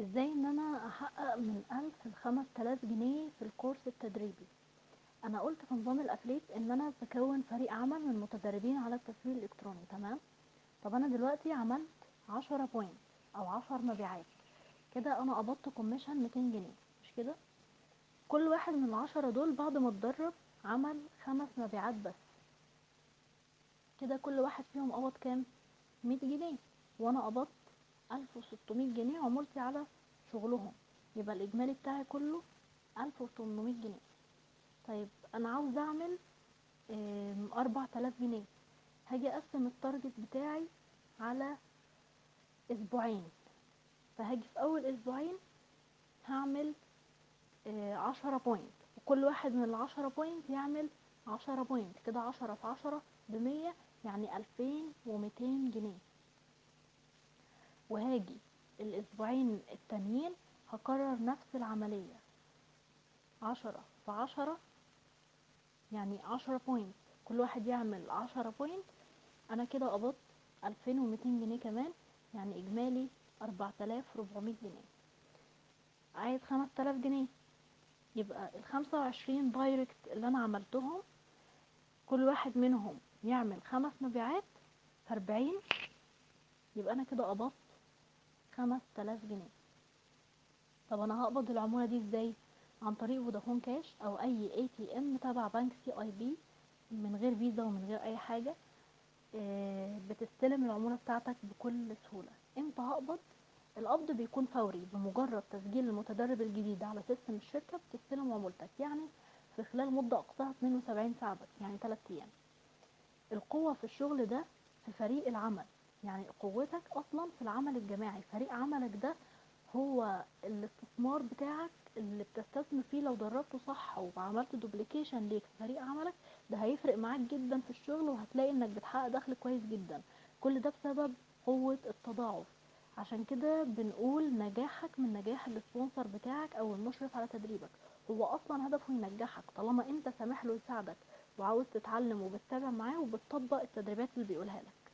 إزاي إن أنا أحقق من ألف لخمس تلاف جنيه في ال course التدريبي؟ أنا قلت في نظام ال affiliate إن أنا بكون فريق عمل من متدربين على التسويق الإلكتروني تمام؟ طب أنا دلوقتي عملت عشرة point أو عشر مبيعات كده أنا قبضت commission ميتين جنيه مش كده؟ كل واحد من العشرة دول بعد ما اتدرب عمل خمس مبيعات بس. كده كل واحد فيهم قبض كام؟ مية جنيه وأنا قبضت ألف وستمية جنيه عمولتي على شغلهم. يبقى الإجمالي بتاعي كله ألف وتمنمية جنيه. طيب أنا عاوز أربع تلاف جنيه. هاجي أقسم ال target بتاعي على أسبوعين. فهاجي في أول أسبوعين هعمل عشرة point وكل واحد من العشرة point يعمل عشرة point كده عشرة في عشرة بمية يعني ألفين وميتين جنيه. وهاجي الأسبوعين التانيين هكرر نفس العملية. عشرة في عشرة يعني عشرة point كل واحد يعمل عشرة point أنا كده قبضت ألفين ومتين جنيه كمان يعني إجمالي أربعة آلاف ربعمية جنيه. عايز خمس تلاف جنيه. يبقى الخمسة وعشرين direct اللي أنا عملتهم كل واحد منهم يعمل خمس مبيعات في اربعين يبقى أنا كده قبضت خمس تلاف جنيه. طب أنا هقبض العمولة دي إزاي؟ عن طريق Vodafone Cash أو أي ATM تبع بنك CIB من غير فيزا ومن غير أي حاجة بتستلم العمولة بتاعتك بكل سهولة. إمتى هقبض؟ القبض بيكون فوري بمجرد تسجيل المتدرب الجديد على system الشركة بتستلم عمولتك يعني في خلال مدة أقصاها 72 ساعة بس يعني 3 أيام. القوة في الشغل ده في فريق العمل. يعني قوتك أصلا في العمل الجماعي. فريق عملك ده هو الاستثمار بتاعك اللي بتستثمر فيه لو دربته صح وعملت duplication ليك في فريق عملك ده هيفرق معاك جدا في الشغل وهتلاقي إنك بتحقق دخل كويس جدا. كل ده بسبب قوة التضاعف. عشان كده بنقول نجاحك من نجاح السبونسر بتاعك أو المشرف على تدريبك. هو أصلا هدفه ينجحك. طالما أنت سامح له يساعدك وعاوز تتعلم وبتتابع معاه وبتطبق التدريبات اللي بيقولها لك.